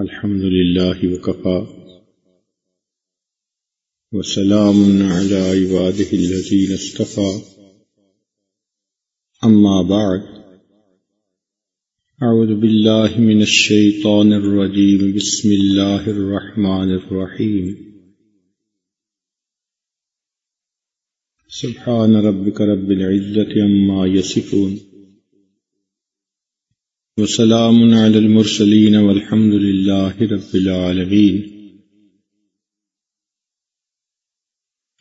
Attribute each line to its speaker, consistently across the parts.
Speaker 1: الحمد لله وكفى. وسلام على عباده الذين اصطفى. أما بعد. أعوذ بالله من الشيطان الرجيم. بسم الله الرحمن الرحيم. سبحان ربك رب العزة عما يصفون. وسلام على المرسلين والحمد لله رب العالمين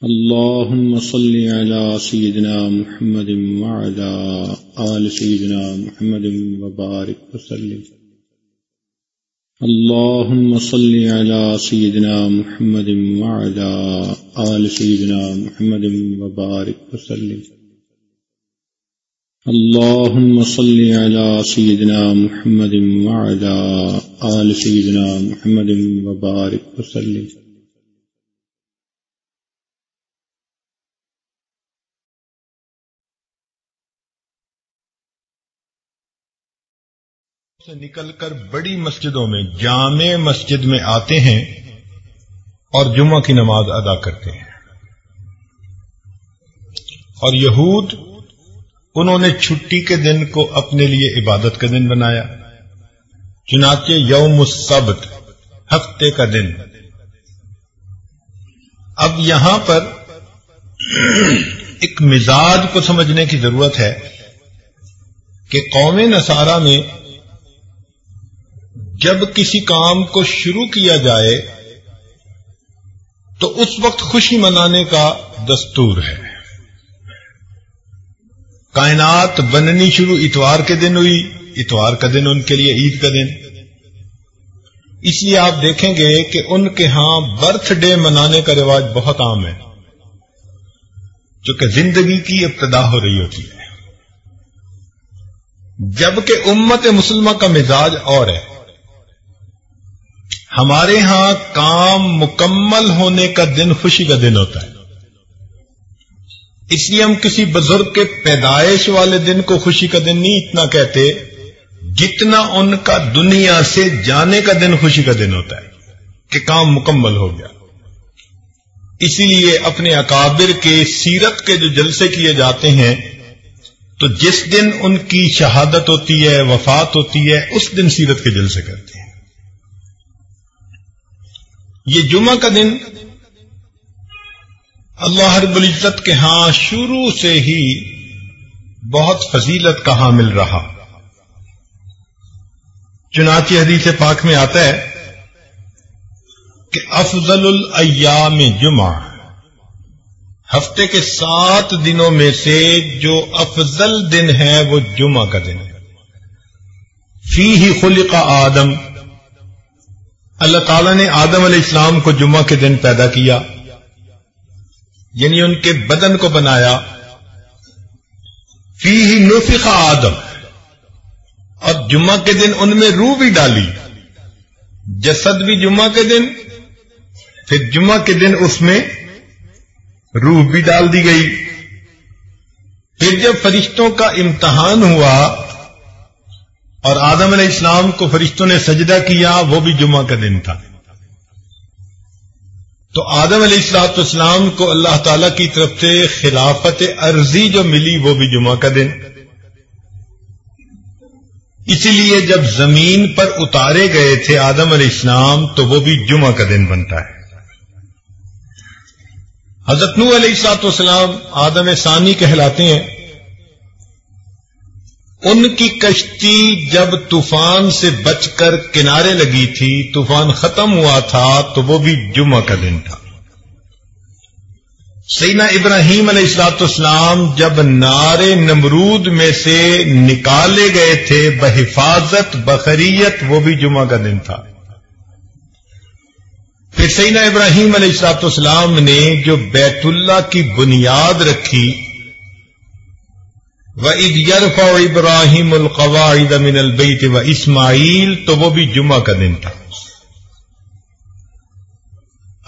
Speaker 1: اللهم صل على سيدنا محمد وعلى آل سيدنا محمد وبارك وسلم. اللهم صل على سيدنا محمد وعلى آل سيدنا محمد وبارك وسلم. اللهم صل على سيدنا محمد وعلى آل سيدنا محمد وبارك وسلم.
Speaker 2: سے نکل کر بڑی مسجدوں میں، جامع مسجد میں آتے ہیں اور جمعہ کی نماز ادا کرتے ہیں۔ اور یہود انہوں نے چھٹی کے دن کو اپنے لیے عبادت کا دن بنایا۔ چنانچہ یوم السبت، ہفتے کا دن۔ اب یہاں پر ایک مزاج کو سمجھنے کی ضرورت ہے کہ قوم نصارہ میں جب کسی کام کو شروع کیا جائے تو اس وقت خوشی منانے کا دستور ہے۔ کائنات بننی شروع اتوار کے دن ہوئی، اتوار کا دن ان کے لیے عید کا دن۔ اس لیے آپ دیکھیں گے کہ ان کے ہاں برتھ ڈے منانے کا رواج بہت عام ہے، جو کہ زندگی کی ابتدا ہو رہی ہوتی ہے۔ جبکہ امت مسلمہ کا مزاج اور ہے۔ ہمارے ہاں کام مکمل ہونے کا دن خوشی کا دن ہوتا ہے۔ اس لیے ہم کسی بزرگ کے پیدائش والے دن کو خوشی کا دن نہیں اتنا کہتے جتنا ان کا دنیا سے جانے کا دن خوشی کا دن ہوتا ہے کہ کام مکمل ہو گیا۔ اسی لیے اپنے اکابر کے سیرت کے جو جلسے کیے جاتے ہیں، تو جس دن ان کی شہادت ہوتی ہے، وفات ہوتی ہے، اس دن سیرت کے جلسے کرتے ہیں۔ یہ جمعہ کا دن اللہ رب العزت کے ہاں شروع سے ہی بہت فضیلت کا حامل رہا۔ چنانچہ حدیث پاک میں آتا ہے کہ افضل الایام جمعہ۔ ہفتے کے سات دنوں میں سے جو افضل دن ہے وہ جمعہ کا دن ہے۔ فی ہی خلق آدم۔ اللہ تعالیٰ نے آدم علیہ السلام کو جمعہ کے دن پیدا کیا۔ یعنی ان کے بدن کو بنایا فی ہی نفخا آدم۔ اور جمعہ کے دن ان میں روح بھی ڈالی، جسد بھی جمعہ کے دن، پھر جمعہ کے دن اس میں روح بھی ڈال دی گئی۔ پھر جب فرشتوں کا امتحان ہوا اور آدم علیہ السلام کو فرشتوں نے سجدہ کیا، وہ بھی جمعہ کا دن تھا۔ تو آدم علیہ السلاط اسلام کو اللہ تعالی کی طرف سے خلافت عرضی جو ملی وہ بھی جمعہ کا دن۔ اسی لیے جب زمین پر اتارے گئے تھے آدم علیہ السلام تو وہ بھی جمعہ کا دن بنتا ہے۔ حضرت نو علیہ السلاط والسلام آدم ثانی کہلاتے ہیں۔ ان کی کشتی جب طوفان سے بچ کر کنارے لگی تھی، طوفان ختم ہوا تھا تو وہ بھی جمعہ کا دن تھا۔ سینا ابراہیم علیہ السلاط اسلام جب نار نمرود میں سے نکالے گئے تھے، بحفاظت بخریت وہ بھی جمعہ کا دن تھا۔ پھر سینا ابراہیم علیہ السلاط اسلام نے جو بیت اللہ کی بنیاد رکھی یرفا ابراہیم القواعد من البیت و اسماعیل تو وہ بھی جمعہ کا دن تھا۔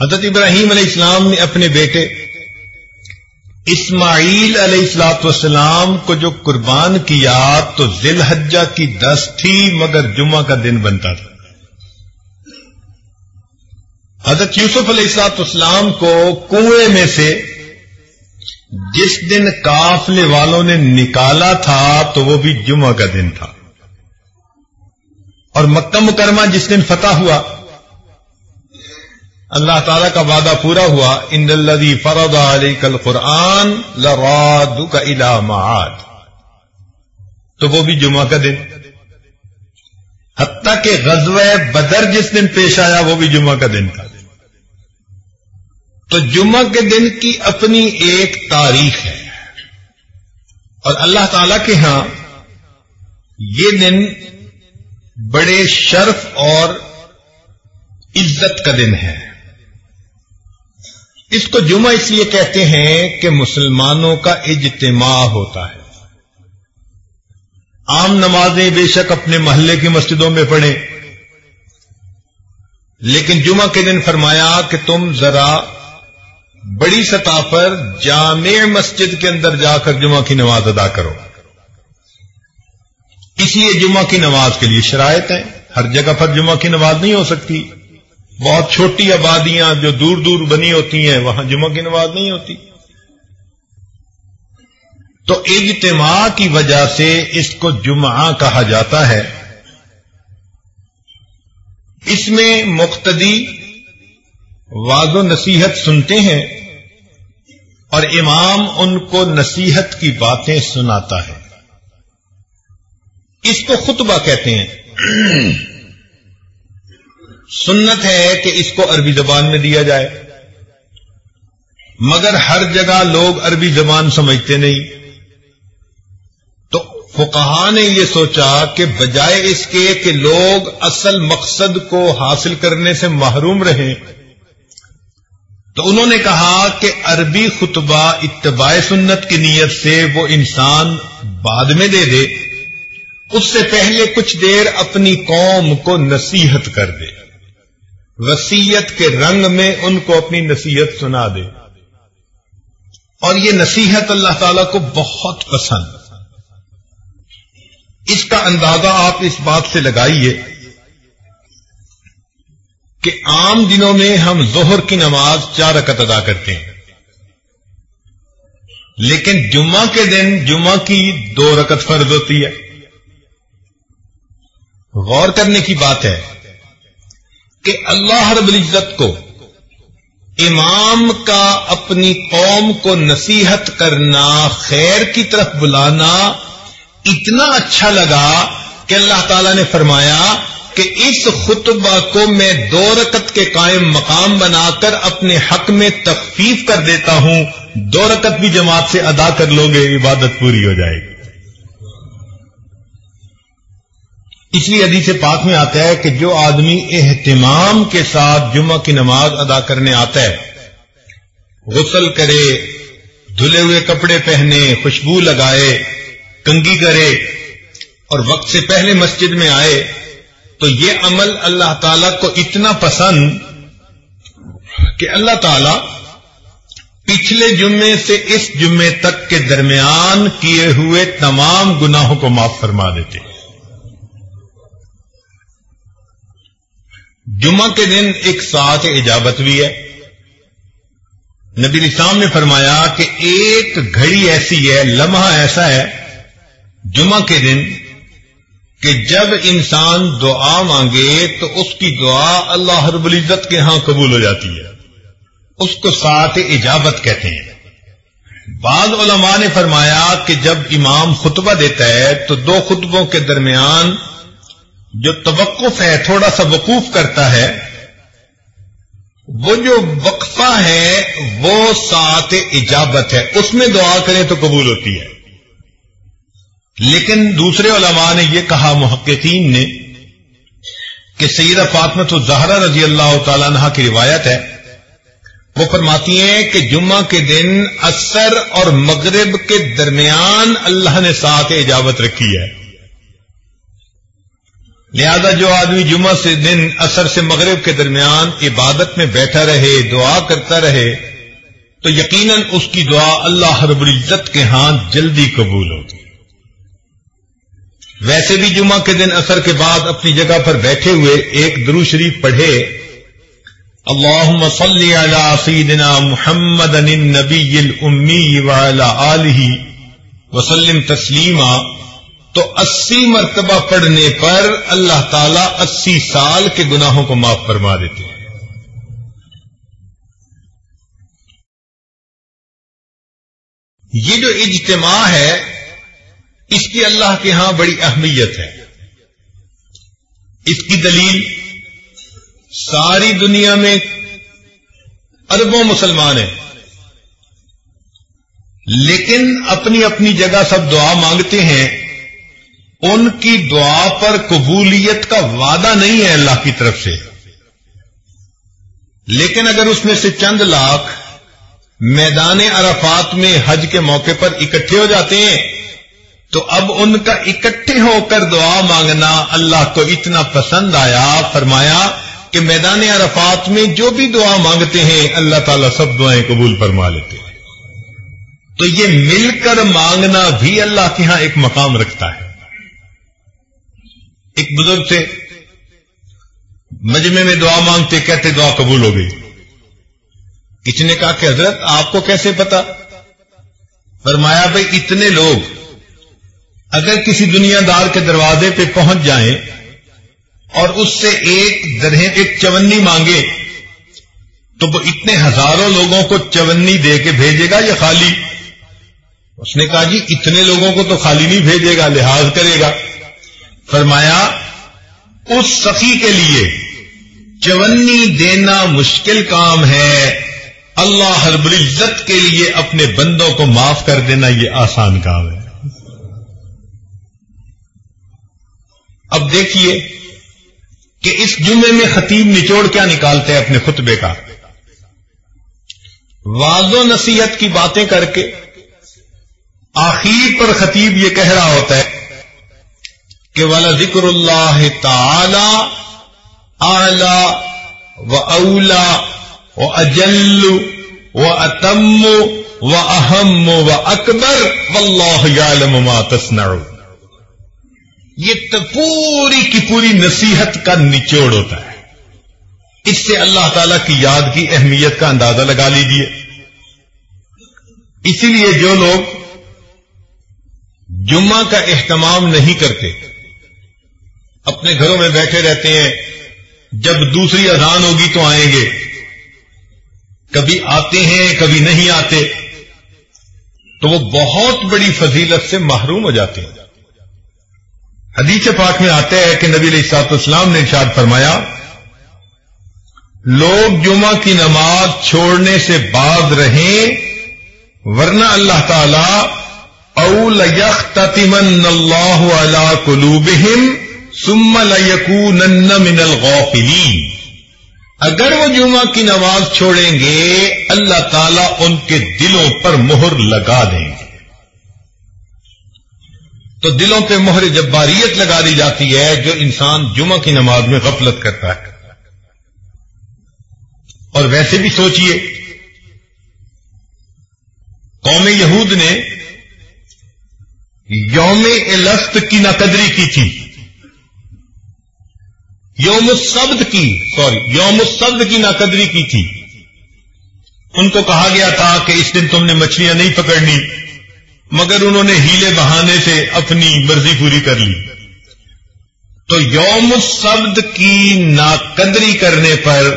Speaker 2: حضرت ابراہیم علیہ السلام نے اپنے بیٹے اسماعیل علیہ السلاط والسلام کو جو قربان کیا تو ذی الحجہ کی دس تھی، مگر جمعہ کا دن بنتا تھا۔ حضرت یوسف علیہ السلاط اسلام کو کنویں میں سے جس دن کافلے والوں نے نکالا تھا تو وہ بھی جمعہ کا دن تھا۔ اور مکہ مکرمہ جس دن فتح ہوا، اللہ تعالی کا وعدہ پورا ہوا، ان الذي فرض عليك القرآن لرادك الى معاد۔ تو وہ بھی جمعہ کا دن۔ حتیٰ کہ غزوہ بدر جس دن پیش آیا، وہ بھی جمعہ کا دن تھا۔ تو جمعہ کے دن کی اپنی ایک تاریخ ہے۔ اور اللہ تعالی کے ہاں یہ دن بڑے شرف اور عزت کا دن ہے۔ اس کو جمعہ اس لیے کہتے ہیں کہ مسلمانوں کا اجتماع ہوتا ہے۔ عام نمازیں بے شک اپنے محلے کی مسجدوں میں پڑھیں۔ لیکن جمعہ کے دن فرمایا کہ تم ذرا بڑی سطح پر جامع مسجد کے اندر جا کر جمعہ کی نماز ادا کرو۔ اس لیے جمعہ کی نماز کے لیے شرائط ہیں۔ ہر جگہ پر جمعہ کی نماز نہیں ہو سکتی۔ بہت چھوٹی آبادیاں جو دور دور بنی ہوتی ہیں، وہاں جمعہ کی نماز نہیں ہوتی۔ تو اجتماع کی وجہ سے اس کو جمعہ کہا جاتا ہے۔ اس میں مقتدی واض و نصیحت سنتے ہیں اور امام ان کو نصیحت کی باتیں سناتا ہے۔ اس کو خطبہ کہتے ہیں۔ سنت ہے کہ اس کو عربی زبان میں دیا جائے۔ مگر ہر جگہ لوگ عربی زبان سمجھتے نہیں۔ تو فقہا نے یہ سوچا کہ بجائے اس کے کہ لوگ اصل مقصد کو حاصل کرنے سے محروم رہیں تو انہوں نے کہا کہ عربی خطبہ اتباع سنت کی نیت سے وہ انسان بعد میں دے دے، اس سے پہلے کچھ دیر اپنی قوم کو نصیحت کر دے۔ وسیعت کے رنگ میں ان کو اپنی نصیحت سنا دے۔ اور یہ نصیحت اللہ تعالی کو بہت پسند۔ اس کا اندازہ آپ اس بات سے لگائیے کہ عام دنوں میں ہم ظہر کی نماز چار رکت ادا کرتے ہیں۔ لیکن جمعہ کے دن جمعہ کی دو رکت فرض ہوتی ہے۔ غور کرنے کی بات ہے کہ اللہ رب العزت کو امام کا اپنی قوم کو نصیحت کرنا، خیر کی طرف بلانا اتنا اچھا لگا کہ اللہ تعالی نے فرمایا کہ اس خطبہ کو میں دو رکت کے قائم مقام بنا کر اپنے حق میں تخفیف کر دیتا ہوں۔ دو رکت بھی جماعت سے ادا کر لو گے، عبادت پوری ہو جائے گی۔ اس لیے حدیث پاک میں آتا ہے کہ جو آدمی اہتمام کے ساتھ جمعہ کی نماز ادا کرنے آتا ہے، غسل کرے، دھلے ہوئے کپڑے پہنے، خوشبو لگائے کنگی کرے اور وقت سے پہلے مسجد میں آئے تو یہ عمل اللہ تعالی کو اتنا پسند کہ اللہ تعالی پچھلے جمعے سے اس جمعے تک کے درمیان کیے ہوئے تمام گناہوں کو معاف فرما دیتے جمعہ کے دن ایک ساتھ اجابت بھی ہے۔ نبی نظام نے فرمایا کہ ایک گھڑی ایسی ہے، لمحہ ایسا ہے، جمعہ کے دن کہ جب انسان دعا مانگے تو اس کی دعا اللہ رب العزت کے ہاں قبول ہو جاتی ہے۔ اس کو ساتھ اجابت کہتے ہیں۔ بعض علماء نے فرمایا کہ جب امام خطبہ دیتا ہے تو دو خطبوں کے درمیان جو توقف ہے، تھوڑا سا وقوف کرتا ہے، وہ جو وقفہ ہے، وہ سات اجابت ہے۔ اس میں دعا کریں تو قبول ہوتی ہے۔ لیکن دوسرے علماء نے یہ کہا، محققین نے، کہ سیدہ فاطمت الزہرا رضی اللہ تعالی عنہ کی روایت ہے۔ وہ فرماتی ہیں کہ جمعہ کے دن اثر اور مغرب کے درمیان اللہ نے ساتھ اجابت رکھی ہے۔ لہذا جو آدمی جمعہ سے دن اثر سے مغرب کے درمیان عبادت میں بیٹھا رہے، دعا کرتا رہے، تو یقیناً اس کی دعا اللہ رب العزت کے ہاں جلدی قبول ہوگی۔ ویسے بھی جمعہ کے دن اثر کے بعد اپنی جگہ پر بیٹھے ہوئے ایک درو شریف پڑھے اللهم صل على سيدنا محمد النبي الأمي وعلى آله وسلم تسلیما تو اسی مرتبہ پڑھنے پر اللہ تعالیٰ اسی سال کے گناہوں کو معاف فرما دیتے ہیں۔ یہ جو اجتماع ہے اس کی اللہ کے ہاں بڑی اہمیت ہے۔ اس کی دلیل ساری دنیا میں اربوں مسلمان ہیں۔ لیکن اپنی اپنی جگہ سب دعا مانگتے ہیں۔ ان کی دعا پر قبولیت کا وعدہ نہیں ہے اللہ کی طرف سے۔ لیکن اگر اس میں سے چند لاکھ میدان عرفات میں حج کے موقع پر اکٹھے ہو جاتے ہیں تو اب ان کا اکٹھے ہو کر دعا مانگنا اللہ کو اتنا پسند آیا، فرمایا کہ میدان عرفات میں جو بھی دعا مانگتے ہیں، اللہ تعالیٰ سب دعائیں قبول فرما لیتے ہیں۔ تو یہ مل کر مانگنا بھی اللہ کے ہاں ایک مقام رکھتا ہے۔ ایک بزرگ سے مجمے میں دعا مانگتے، کہتے دعا قبول ہو گئی۔ کسی نے کہا کہ حضرت، آپ کو کیسے پتا؟ فرمایا، بھائی، اتنے لوگ اگر کسی دنیا دار کے دروازے پہ پہنچ جائیں اور اس سے ایک درہیں ایک چونی مانگے، تو وہ اتنے ہزاروں لوگوں کو چونی دے کے بھیجے گا یا خالی؟ اس نے کہا جی اتنے لوگوں کو تو خالی نہیں بھیجے گا، لحاظ کرے گا۔ فرمایا، اس سخی کے لیے چونی دینا مشکل کام ہے۔ اللہ ہر العزت کے لیے اپنے بندوں کو معاف کر دینا یہ آسان کام ہے۔ اب دیکھیے کہ اس جمعے میں خطیب نچوڑ کیا نکالتے ہیں اپنے خطبے کا؟ واض و نصیحت کی باتیں کر کے آخر پر خطیب یہ کہہ رہا ہوتا ہے کہ والا ذکر اللہ تعالی اعلی و اولا و اجل و اتم و اہم و اکبر و ما تصنعو یہ پوری کی پوری نصیحت کا نچوڑ ہوتا ہے۔ اس سے اللہ تعالی کی یاد کی اہمیت کا اندازہ لگا لیجیے اسی لیے جو لوگ جمعہ کا اہتمام نہیں کرتے، اپنے گھروں میں بیٹھے رہتے ہیں، جب دوسری اذان ہوگی تو آئیں گے۔ کبھی آتے ہیں، کبھی نہیں آتے، تو وہ بہت بڑی فضیلت سے محروم ہو جاتے ہیں۔ حدیث پاک میں آتے ہیں کہ نبی علیہ سات اسلام نے ارشاد فرمایا، لوگ جمعہ کی نماز چھوڑنے سے باز رہیں، ورنہ اللہ تعالی اول تتمن اللہ علی قلوبہم ثم لیکونن من الغافلین اگر وہ جمعہ کی نماز چھوڑیں گے، اللہ تعالیٰ ان کے دلوں پر مہر لگا دیں۔ گے تو دلوں پہ مہر جباریت لگا دی جاتی ہے جو انسان جمعہ کی نماز میں غفلت کرتا ہے۔ اور ویسے بھی سوچئے، قوم یہود نے یوم الست کی نقدری کی تھی۔ یوم السبد کی، سوری، یوم السبد کی ناقدری کی تھی۔ ان کو کہا گیا تھا کہ اس دن تم نے مچھلیاں نہیں پکڑنی۔ مگر انہوں نے ہیلے بہانے سے اپنی مرضی پوری کر لی۔ تو یوم السبد کی ناقدری کرنے پر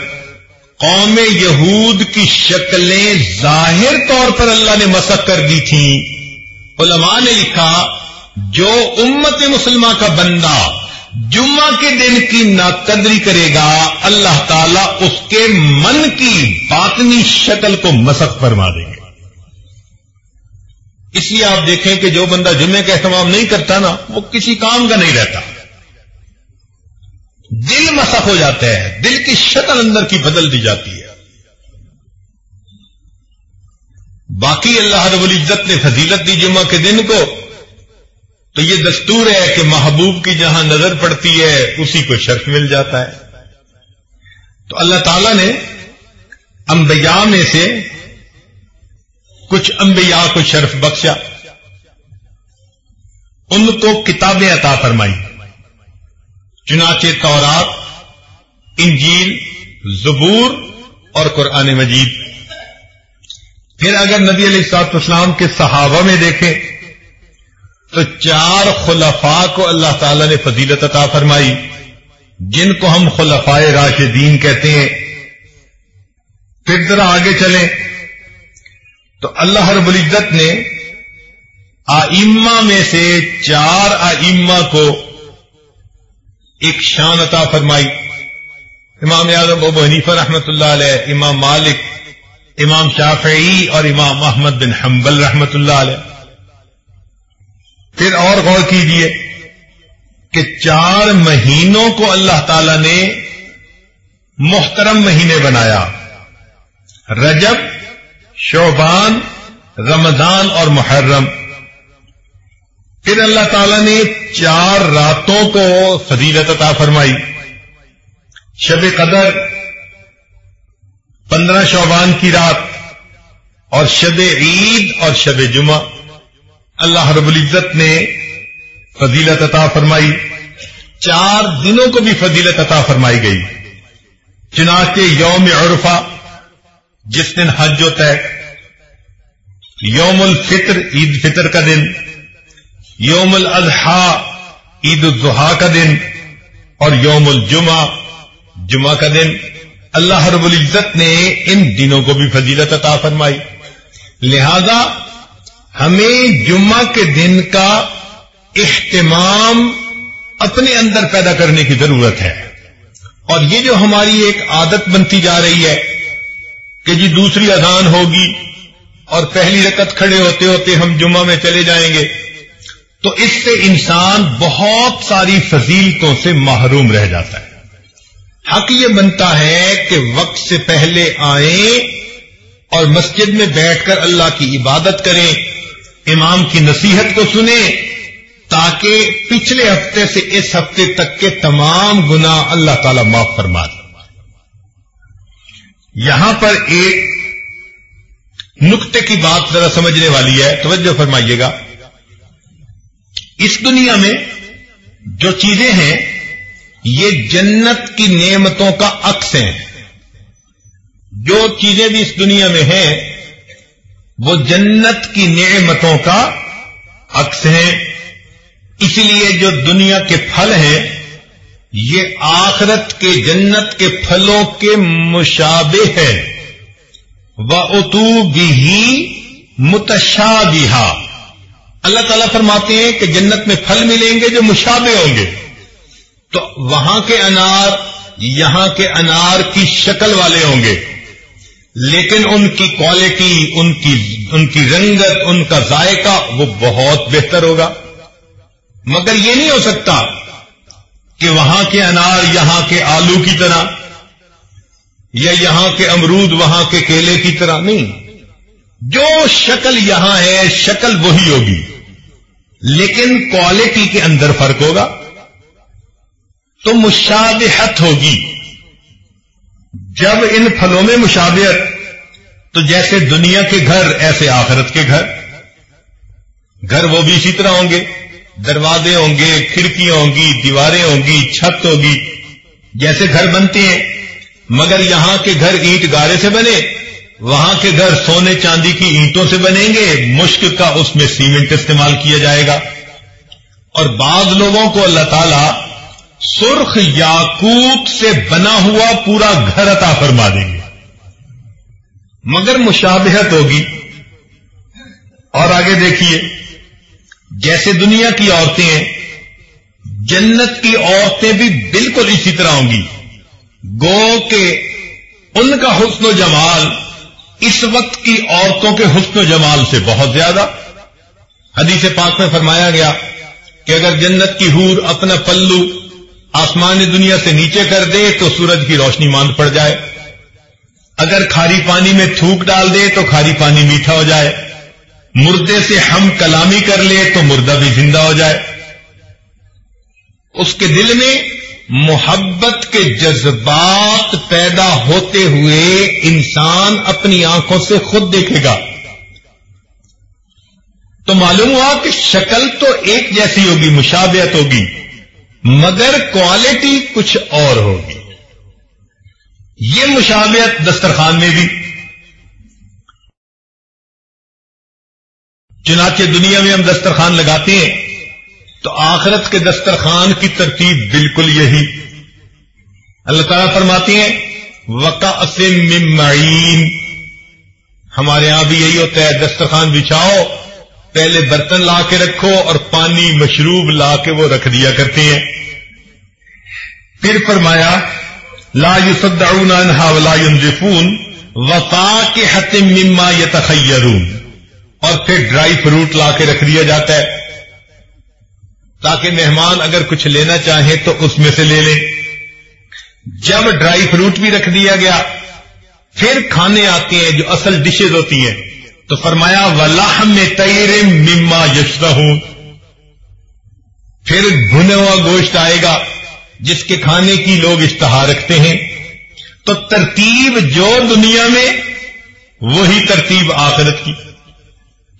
Speaker 2: قوم یہود کی شکلیں ظاہر طور پر اللہ نے مسق کر دی تھیں علماء نے لکھا، جو امت مسلمہ کا بندہ جمعہ کے دن کی ناقدری کرے گا، اللہ تعالیٰ اس کے من کی باطنی شکل کو مسق فرما دیں گے اس لیے آپ دیکھیں کہ جو بندہ جمعے کا اہتمام نہیں کرتا نا، وہ کسی کام کا نہیں رہتا۔ دل مسق ہو جاتا ہے دل کی شکل اندر کی بدل دی جاتی ہے۔ باقی اللہ رب العزت نے فضیلت دی جمعہ کے دن کو، تو یہ دستور ہے کہ محبوب کی جہاں نظر پڑتی ہے، اسی کو شرف مل جاتا ہے۔ تو اللہ تعالی نے انبیاء میں سے کچھ انبیاء کو شرف بخشا، ان کو کتابیں عطا فرمائی چنانچہ تورات، انجیل، زبور اور قرآن مجید۔ پھر اگر نبی علیہ السلاط اسلام کے صحابہ میں دیکھیں، تو چار خلفاء کو اللہ تعالی نے فضیلت عطا فرمائی، جن کو ہم خلفائے راشدین کہتے ہیں۔ پھر ذرا آگے چلیں۔ تو اللہ رب العزت نے آئمہ میں سے چار آئمہ کو ایک شان عطا فرمائی۔ امام اعظم ابو حنیفہ رحمۃ اللہ علیہ، امام مالک، امام شافعی اور امام محمد بن حنبل رحمۃ اللہ علیہ۔ پھر اور غور کیجیے کہ چار مہینوں کو اللہ تعالی نے محترم مہینے بنایا۔ رجب شوبان رمضان اور محرم۔ پھر اللہ تعالی نے چار راتوں کو فضیلت عطا فرمائی۔ شب قدر، پندرہ شوبان کی رات اور شب عید اور شب جمعہ۔ اللہ رب العزت نے فضیلت عطا فرمائی۔ چار دنوں کو بھی فضیلت عطا فرمائی گئی۔ چنانچہ یوم عرفہ جس دن حج ہوتا ہے، یوم الفطر، عید فطر کا دن، یوم الاضحیٰ، عید الضحا کا دن، اور یوم الجمعہ، جمعہ کا دن۔ اللہ رب العزت نے ان دنوں کو بھی فضیلت عطا فرمائی۔ لہذا ہمیں جمعہ کے دن کا اہتمام اپنے اندر پیدا کرنے کی ضرورت ہے۔ اور یہ جو ہماری ایک عادت بنتی جا رہی ہے کہ جی دوسری اذان ہوگی اور پہلی رکت کھڑے ہوتے ہوتے ہم جمعہ میں چلے جائیں گے، تو اس سے انسان بہت ساری فضیلتوں سے محروم رہ جاتا ہے۔ حق یہ بنتا ہے کہ وقت سے پہلے آئیں اور مسجد میں بیٹھ کر اللہ کی عبادت کریں، امام کی نصیحت کو سنیں، تاکہ پچھلے ہفتے سے اس ہفتے تک کے تمام گنا اللہ تعالی معاف فرما دے۔ یہاں پر ایک نقطے کی بات ذرا سمجھنے والی ہے، توجہ فرمائیے گا۔ اس دنیا میں جو چیزیں ہیں، یہ جنت کی نعمتوں کا عکس ہیں۔ جو چیزیں بھی اس دنیا میں ہیں، وہ جنت کی نعمتوں کا عکس ہیں۔ اسی لیے جو دنیا کے پھل ہیں یہ آخرت کے جنت کے پھلوں کے مشابے ہیں وہ اتو بھی متشا اللہ تعالیٰ فرماتے ہیں کہ جنت میں پھل ملیں گے جو مشابے ہوں گے۔ تو وہاں کے انار یہاں کے انار کی شکل والے ہوں گے۔ لیکن ان کی کوالٹی ان کی ان کی رنگت، ان کا ذائقہ وہ بہت بہتر ہوگا۔ مگر یہ نہیں ہو سکتا کہ وہاں کے انار یہاں کے آلو کی طرح یا یہاں کے امرود وہاں کے کیلے کی طرح نہیں۔ جو شکل یہاں ہے، شکل وہی ہوگی۔ لیکن کوالٹی کے اندر فرق ہوگا۔ تو مشابہت ہوگی۔ جب ان پھلوں میں مشابہت، تو جیسے دنیا کے گھر، ایسے آخرت کے گھر۔ گھر وہ بھی اسی طرح ہوں گے۔ دروازے ہوں گے، کھڑکیاں ہوں گی، دیواریں ہوں گی، چھت ہوگی، جیسے گھر بنتے ہیں۔ مگر یہاں کے گھر اینٹ گارے سے بنے، وہاں کے گھر سونے چاندی کی اینٹوں سے بنیں گے۔ مشک کا اس میں سیمنٹ استعمال کیا جائے گا۔ اور بعض لوگوں کو اللہ تعالی سرخ یاقوت سے بنا ہوا پورا گھر عطا فرما دیں گے۔ مگر مشابہت ہوگی۔ اور آگے دیکھیے جیسے دنیا کی عورتیں ہیں، جنت کی عورتیں بھی بالکل اسی طرح ہوں گی۔ گو کہ ان کا حسن و جمال اس وقت کی عورتوں کے حسن و جمال سے بہت زیادہ۔ حدیث پاک میں فرمایا گیا کہ اگر جنت کی حور اپنا پلو آسمان دنیا سے نیچے کر دے تو سورج کی روشنی ماند پڑ جائے۔ اگر کھاری پانی میں تھوک ڈال دے تو کھاری پانی میٹھا ہو جائے۔ مردے سے ہم کلامی کر لے تو مردہ بھی زندہ ہو جائے۔ اس کے دل میں محبت کے جذبات پیدا ہوتے ہوئے انسان اپنی آنکھوں سے خود دیکھے گا۔ تو معلوم ہوا کہ شکل تو ایک جیسی ہوگی، مشابہت ہوگی، مگر کوالٹی کچھ اور ہوگی۔ یہ مشابہت دسترخوان میں بھی۔ چنانچہ دنیا میں ہم دسترخوان لگاتے ہیں، تو آخرت کے دسترخوان کی ترتیب بالکل یہی۔ اللہ تعالیٰ فرماتے ہیں وقا ممعین ہمارے ہاں بھی یہی ہوتا ہے، دسترخوان بچھاؤ، پہلے برتن لا کے رکھو اور پانی مشروب لا کے وہ رکھ دیا کرتے ہیں۔ پھر فرمایا، لا يصدعون عنها ولا ينزفون وفا کے حتم مما يتخيرون اور پھر ڈرائی فروٹ لا کے رکھ دیا جاتا ہے۔ تاکہ مہمان اگر کچھ لینا چاہیں تو اس میں سے لے لیں۔ جب ڈرائی فروٹ بھی رکھ دیا گیا، پھر کھانے آتے ہیں جو اصل ڈشز ہوتی ہیں۔ تو فرمایا ولاح میں تیر مما یشرہ ہوں پھر بھنے ہوا گوشت آئے گا، جس کے کھانے کی لوگ اشتہار رکھتے ہیں۔ تو ترتیب جو دنیا میں، وہی ترتیب آخرت کی۔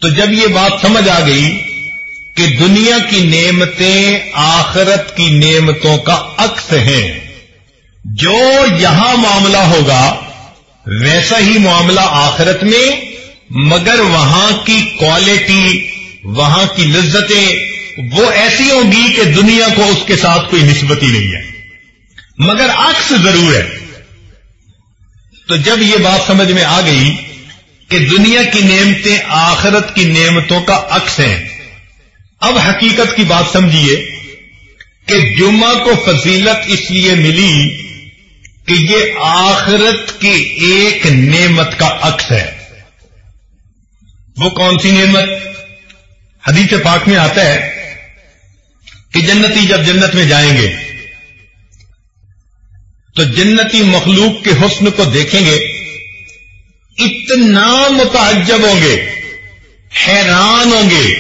Speaker 2: تو جب یہ بات سمجھ آ گئی کہ دنیا کی نعمتیں آخرت کی نعمتوں کا عکس ہیں، جو یہاں معاملہ ہوگا، ویسا ہی معاملہ آخرت میں، مگر وہاں کی کوالٹی وہاں کی لذتیں، وہ ایسی ہوں گی کہ دنیا کو اس کے ساتھ کوئی نسبت ہی نہیں ہے۔ مگر عکس ضرور ہے۔ تو جب یہ بات سمجھ میں آ گئی کہ دنیا کی نعمتیں آخرت کی نعمتوں کا عکس ہیں۔ اب حقیقت کی بات سمجھیے کہ جمعہ کو فضیلت اس لیے ملی کہ یہ آخرت کی ایک نعمت کا عکس ہے۔ وہ کون سی نعمت؟ حدیث پاک میں آتا ہے کہ جنتی جب جنت میں جائیں گے تو جنتی مخلوق کے حسن کو دیکھیں گے اتنا متعجب ہوں گے، حیران ہوں گے۔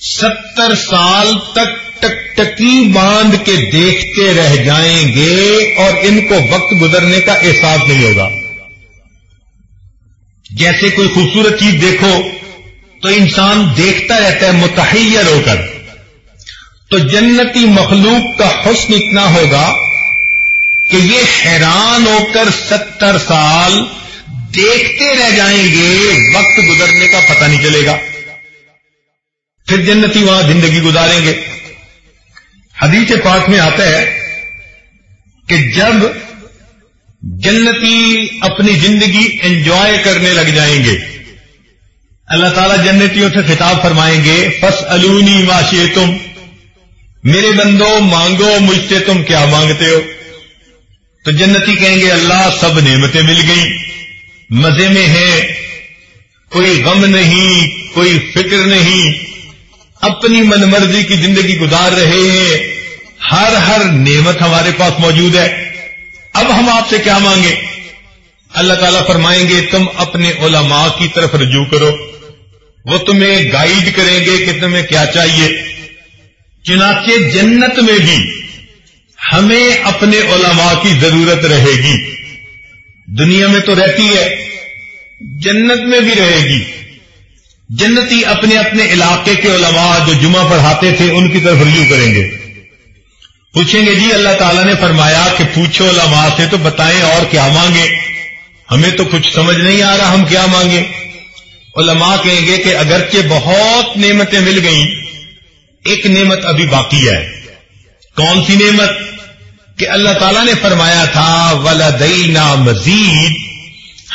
Speaker 2: ستر سال تک ٹک ٹکی باندھ کے دیکھتے رہ جائیں گے اور ان کو وقت گزرنے کا احساس نہیں ہوگا۔ جیسے کوئی خوبصورت چیز دیکھو، تو انسان دیکھتا رہتا ہے، متحیر ہو کر۔ تو جنتی مخلوق کا حسن اتنا ہوگا کہ یہ حیران ہو کر ستر سال دیکھتے رہ جائیں گے، وقت گزرنے کا پتہ نہیں چلے گا۔ پھر جنتی وہاں زندگی گزاریں گے۔ حدیث پاک میں آتا ہے کہ جب جنتی اپنی زندگی انجوائے کرنے لگ جائیں گے، اللہ تعالیٰ جنتیوں سے خطاب فرمائیں گے فس الونی واشی تم میرے بندو، مانگو مجھ سے تم کیا مانگتے ہو؟ تو جنتی کہیں گے، اللہ سب نعمتیں مل گئی مزے میں ہے، کوئی غم نہیں، کوئی فکر نہیں۔ اپنی من مرضی کی زندگی گزار رہے ہیں۔ ہر ہر نعمت ہمارے پاس موجود ہے۔ اب ہم آپ سے کیا مانگیں؟ اللہ تعالیٰ فرمائیں گے، تم اپنے علماء کی طرف رجوع کرو۔ وہ تمہیں گائیڈ کریں گے کہ تمہیں کیا چاہیے۔ چنانچہ جنت میں بھی ہمیں اپنے علماء کی ضرورت رہے گی۔ دنیا میں تو رہتی ہے، جنت میں بھی رہے گی۔ جنتی اپنے اپنے علاقے کے علماء جو جمعہ پڑھاتے تھے، ان کی طرف رجوع کریں گے۔ پوچھیں گے جی اللہ تعالیٰ نے فرمایا کہ پوچھو علماء سے تو بتائیں اور کیا مانگے ہمیں تو کچھ سمجھ نہیں آ رہا، ہم کیا مانگے علماء کہیں گے کہ اگرچہ بہت نعمتیں مل گئیں، ایک نعمت ابھی باقی ہے۔ کون سی نعمت؟ کہ اللہ تعالیٰ نے فرمایا تھا ولدینا مزید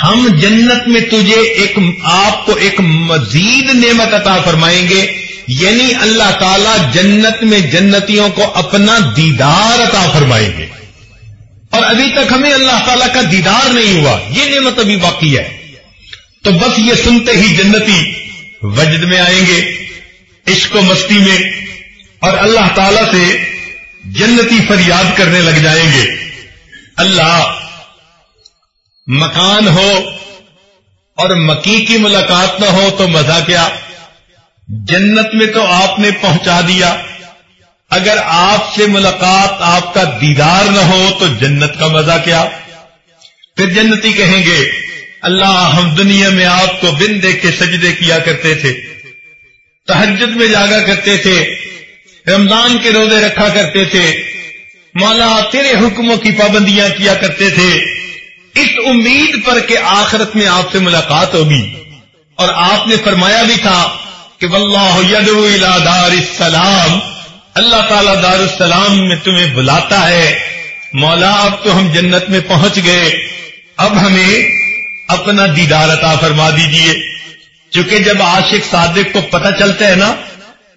Speaker 2: ہم جنت میں تجھے ایک، آپ کو ایک مزید نعمت عطا فرمائیں گے۔ یعنی اللہ تعالیٰ جنت میں جنتیوں کو اپنا دیدار عطا فرمائیں گے۔ اور ابھی تک ہمیں اللہ تعالیٰ کا دیدار نہیں ہوا، یہ نعمت ابھی باقی ہے۔ تو بس یہ سنتے ہی جنتی وجد میں آئیں گے، عشق و مستی میں۔ اور اللہ تعالی سے جنتی فریاد کرنے لگ جائیں گے۔ اللہ مکان ہو اور مکی کی ملاقات نہ ہو تو مزہ کیا۔ جنت میں تو آپ نے پہنچا دیا۔ اگر آپ سے ملاقات آپ کا دیدار نہ ہو تو جنت کا مزہ کیا۔ پھر جنتی کہیں گے، اللہ ہم دنیا میں آپ کو بن دیکھ کے سجدے کیا کرتے تھے تحجد میں جاگا کرتے تھے۔ رمضان کے روزے رکھا کرتے تھے۔ مولا، تیرے حکموں کی پابندیاں کیا کرتے تھے۔ اس امید پر کہ آخرت میں آپ سے ملاقات ہوگی۔ اور آپ نے فرمایا بھی تھا کہ واللہ یدعو الى دار السلام۔ اللہ تعالی دار السلام میں تمہیں بلاتا ہے۔ مولا، اب تو ہم جنت میں پہنچ گئے۔ اب ہمیں اپنا دیدار عطا فرما دیجیے۔ چونکہ جب عاشق صادق کو پتہ چلتا ہے نا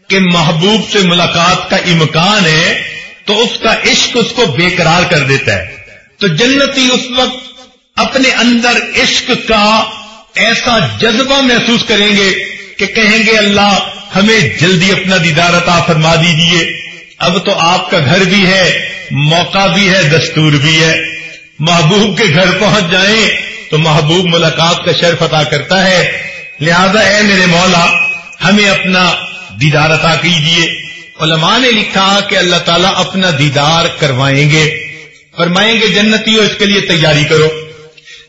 Speaker 2: کہ محبوب سے ملاقات کا امکان ہے تو اس کا عشق اس کو بے قرار کر دیتا ہے۔ تو جنتی اس وقت اپنے اندر عشق کا ایسا جذبہ محسوس کریں گے کہ کہیں گے، اللہ، ہمیں جلدی اپنا دیدار عطا فرما دیجیے اب تو آپ کا گھر بھی ہے، موقع بھی ہے، دستور بھی ہے۔ محبوب کے گھر پہنچ جائیں تو محبوب ملاقات کا شرف عطا کرتا ہے۔ لہذا اے میرے مولا، ہمیں اپنا دیدار عطا کیجیے علماء نے لکھا کہ اللہ تعالیٰ اپنا دیدار کروائیں گے۔ فرمائیں گے، جنتی ہو، اس کے لیے تیاری کرو۔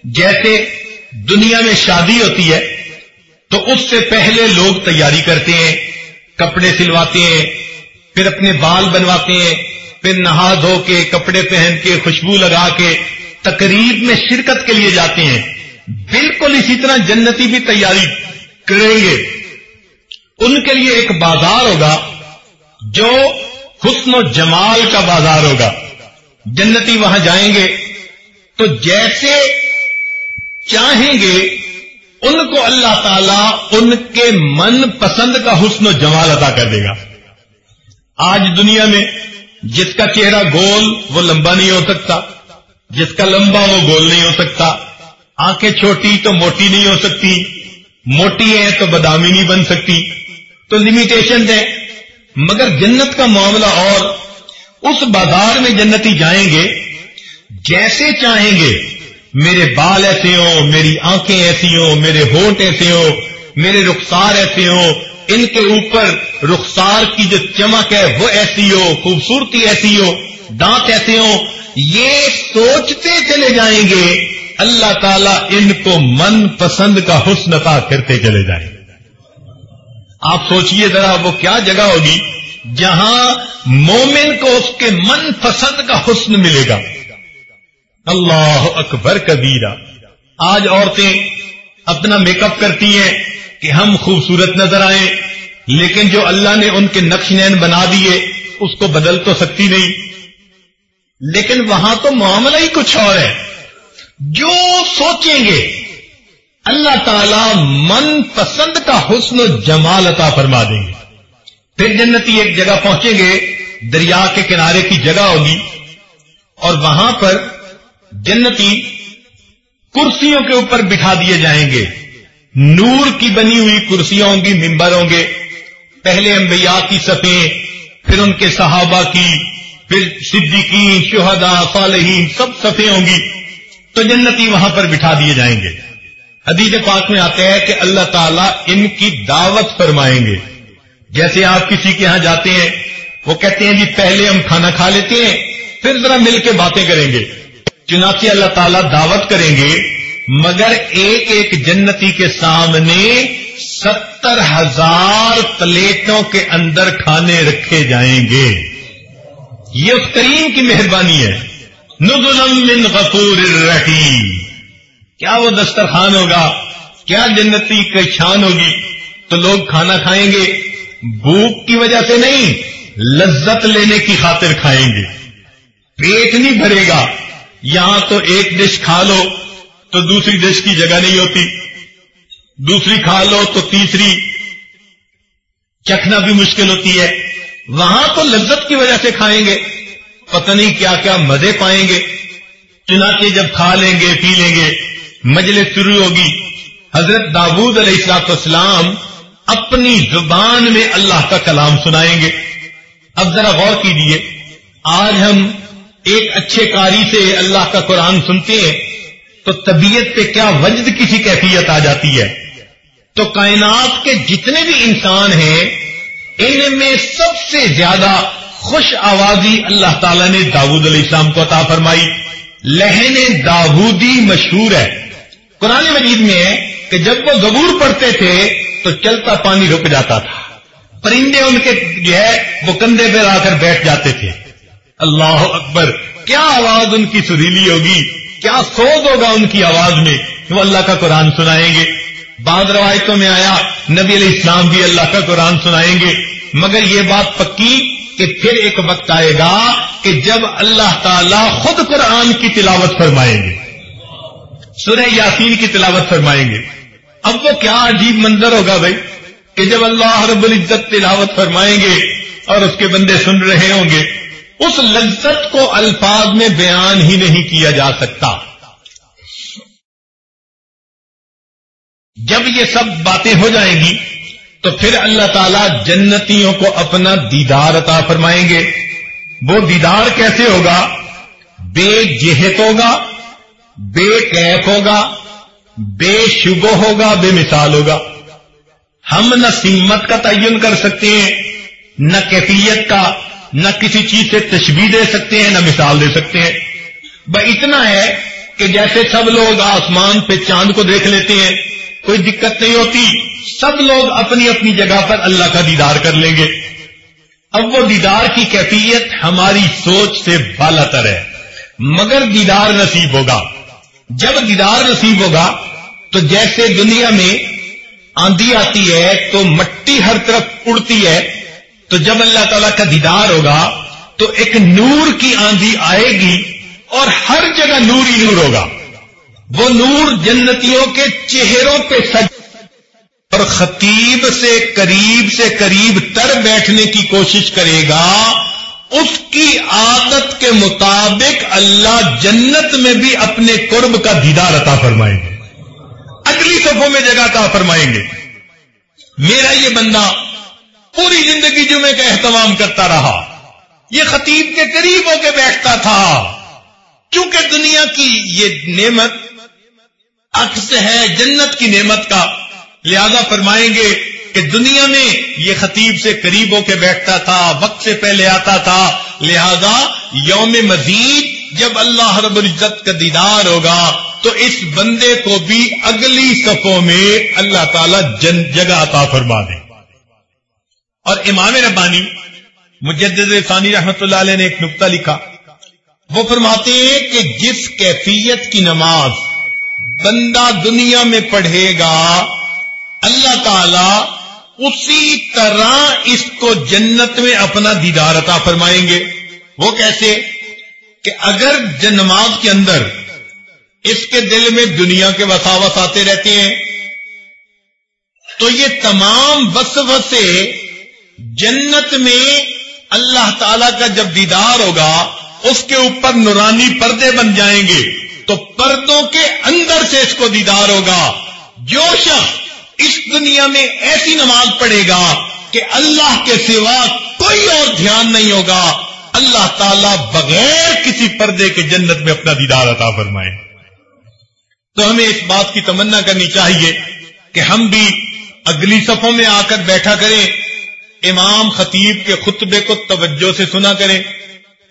Speaker 2: جیسے دنیا میں شادی ہوتی ہے، تو اس سے پہلے لوگ تیاری کرتے ہیں، کپڑے سلواتے ہیں، پھر اپنے بال بنواتے ہیں، پھر نہا دھو کے، کپڑے پہن کے، خوشبو لگا کے، تقریب میں شرکت کے لیے جاتے ہیں۔ بالکل اسی طرح جنتی بھی تیاری کریں گے۔ ان کے لیے ایک بازار ہوگا جو حسن و جمال کا بازار ہوگا۔ جنتی وہاں جائیں گے۔ تو جیسے چاہیں گے، ان کو اللہ تعالی ان کے من پسند کا حسن و جمال ادا کر دے گا۔ آج دنیا میں جس کا چہرہ گول، وہ لمبا نہیں ہو سکتا۔ جس کا لمبا، وہ گول نہیں ہو سکتا۔ آنکھیں چھوٹی تو موٹی نہیں ہو سکتی۔ موٹی ہے تو بدامی نہیں بن سکتی۔ تو لمیٹیشن ہے مگر جنت کا معاملہ اور، اس بازار میں جنتی جائیں گے، جیسے چاہیں گے۔ میرے بال ایسے ہوں، میری آنکھیں ایسی ہوں، میرے ہونٹ ایسے ہوں، میرے رخسار ایسے ہوں۔ ان کے اوپر رخسار کی جو چمک ہے، وہ ایسی ہو، خوبصورتی ایسی ہو، دانت ایسے ہوں۔ یہ سوچتے چلے جائیں گے، اللہ تعالیٰ ان کو من پسند کا حسن عطا کرتے چلے جائیں گے۔ آپ سوچئے ذرا وہ کیا جگہ ہوگی جہاں مومن کو اس کے من پسند کا حسن ملے گا۔ اللہ اکبر کبیرا آج عورتیں اپنا میک اپ کرتی ہیں کہ ہم خوبصورت نظر آئیں، لیکن جو اللہ نے ان کے نقش نین بنا دیے، اس کو بدل تو سکتی نہیں۔ لیکن وہاں تو معاملہ ہی کچھ اور ہے۔ جو سوچیں گے اللہ تعالی من پسند کا حسن و جمال عطا فرما دیں گے۔ پھر جنتی ایک جگہ پہنچیں گے، دریا کے کنارے کی جگہ ہوگی۔ اور وہاں پر جنتی کرسیوں کے اوپر بٹھا دیے جائیں گے۔ نور کی بنی ہوئی کرسیاں ہوں گی ممبر ہوں گے۔ پہلے انبیاء کی سفیں پھر ان کے صحابہ کی، پھر صدیقین شہدا صالحین، سب سفیں ہوں گی۔ تو جنتی وہاں پر بٹھا دیے جائیں گے۔ حدیث پاک میں آتے ہیں کہ اللہ تعالیٰ ان کی دعوت فرمائیں گے۔ جیسے آپ کسی کے ہاں جاتے ہیں، وہ کہتے ہیں جی پہلے ہم کھانا کھا لیتے ہیں، پھر ذرا مل کے باتیں کریں گے۔ چنانچہ اللہ تعالیٰ دعوت کریں گے، مگر ایک ایک جنتی کے سامنے ستر ہزار پلیٹوں کے اندر کھانے رکھے جائیں گے۔ یہ کریم کی مہربانی ہے۔ نظلم من غفور الرحیم۔ کیا وہ دسترخوان ہوگا؟ کیا جنتی کی شان ہوگی؟ تو لوگ کھانا کھائیں گے۔ بھوک کی وجہ سے نہیں، لذت لینے کی خاطر کھائیں گے۔ پیٹ نہیں بھرے گا۔ یہاں تو ایک ڈش کھا لو تو دوسری ڈش کی جگہ نہیں ہوتی۔ دوسری کھا لو تو تیسری۔ چکھنا بھی مشکل ہوتی ہے۔ وہاں تو لذت کی وجہ سے کھائیں گے۔ پتہ نہیں کیا کیا مزے پائیں گے۔ چنانچہ جب کھا لیں گے، پی لیں گے۔ مجلس شروع ہوگی۔ حضرت داود علیہ السلاط اسلام اپنی زبان میں اللہ کا کلام سنائیں گے۔ اب ذرا غور کیجیے آج ہم ایک اچھے کاری سے اللہ کا قرآن سنتے ہیں، تو طبیعت پہ کیا وجد کسی کیفیت آ جاتی ہے؟ تو کائنات کے جتنے بھی انسان ہیں ان میں سب سے زیادہ خوش آوازی اللہ تعالیٰ نے داود علیہ السلام کو عطا فرمائی۔ لہن داودی مشہور ہے۔ قرآن مجید میں ہے کہ جب وہ زبور پڑھتے تھے تو چلتا پانی رک جاتا تھا۔ پرندے ان کے جو ہے وہ کندھے پہ آ کر بیٹھ جاتے تھے۔ اللہ اکبر، کیا آواز ان کی سریلی ہوگی؟ کیا سوز ہوگا ان کی آواز میں؟ وہ اللہ کا قرآن سنائیں گے؟ بعض روایتوں میں آیا، نبی علیہ السلام بھی اللہ کا قرآن سنائیں گے۔ مگر یہ بات پکی کہ پھر ایک وقت آئے گا کہ جب اللہ تعالی خود قرآن کی تلاوت فرمائیں گے۔ سورہ یاسین کی تلاوت فرمائیں گے۔ اب وہ کیا عجیب منظر ہوگا بھائی کہ جب اللہ رب العزت تلاوت فرمائیں گے اور اس کے بندے سن رہے ہوں گے، اس لذت کو الفاظ میں بیان ہی نہیں کیا جا سکتا۔ جب یہ سب باتیں ہو جائیں گی، تو پھر اللہ تعالیٰ جنتیوں کو اپنا دیدار عطا فرمائیں گے۔ وہ دیدار کیسے ہوگا؟ بے جہت ہوگا بے کیف ہوگا، بے شبہ ہوگا، بے مثال ہوگا۔ ہم نہ سمت کا تعین کر سکتے ہیں، نہ کیفیت کا، نہ کسی چیز سے تشبیح دے سکتے ہیں، نہ مثال دے سکتے ہیں۔ بھائی اتنا ہے کہ جیسے سب لوگ آسمان پہ چاند کو دیکھ لیتے ہیں، کوئی دقت نہیں ہوتی۔ سب لوگ اپنی اپنی جگہ پر اللہ کا دیدار کر لیں گے۔ اب وہ دیدار کی کیفیت ہماری سوچ سے بالا تر ہے، مگر دیدار نصیب ہوگا۔ جب دیدار نصیب ہوگا، تو جیسے دنیا میں آندھی آتی ہے، تو مٹی ہر طرف اڑتی ہے، تو جب اللہ تعالیٰ کا دیدار ہوگا، تو ایک نور کی آندھی آئے گی اور ہر جگہ نور ہی نور ہوگا۔ وہ نور جنتیوں کے چہروں پہ سج اور خطیب سے قریب سے قریب تر بیٹھنے کی کوشش کرے گا۔ اس کی عادت کے مطابق اللہ جنت میں بھی اپنے قرب کا دیدار عطا فرمائیں گے اگلی صفوں میں جگہ عطا فرمائیں گے۔ میرا یہ بندہ پوری زندگی جمعے کا اہتمام کرتا رہا۔ یہ خطیب کے قریب ہو کے بیٹھتا تھا۔ کیونکہ دنیا کی یہ نعمت عکس ہے جنت کی نعمت کا۔ لہذا فرمائیں گے کہ دنیا میں یہ خطیب سے قریب ہو کے بیٹھتا تھا، وقت سے پہلے آتا تھا، لہذا یوم مزید جب اللہ رب العزت کا دیدار ہوگا، تو اس بندے کو بھی اگلی صفوں میں اللہ تعالی جن، جگہ عطا فرما دے۔ اور امام ربانی مجدد ثانی رحمت اللہ علیہ نے ایک نقطہ لکھا، وہ فرماتے ہیں کہ جس کیفیت کی نماز بندہ دنیا میں پڑھے گا، اللہ تعالی اسی طرح اس کو جنت میں اپنا دیدار عطا فرمائیں گے۔ وہ کیسے؟ کہ اگر نماز کے اندر اس کے دل میں دنیا کے وساوس آتے رہتے ہیں، تو یہ تمام بس وسے جنت میں اللہ تعالی کا جب دیدار ہوگا، اس کے اوپر نورانی پردے بن جائیں گے۔ تو پردوں کے اندر سے اس کو دیدار ہوگا۔ جو شخص اس دنیا میں ایسی نماز پڑھے گا کہ اللہ کے سوا کوئی اور دھیان نہیں ہوگا۔ اللہ تعالیٰ بغیر کسی پردے کے جنت میں اپنا دیدار عطا فرمائے۔ تو ہمیں اس بات کی تمنا کرنی چاہیے کہ ہم بھی اگلی صفوں میں آ کر بیٹھا کریں، امام خطیب کے خطبے کو توجہ سے سنا کریں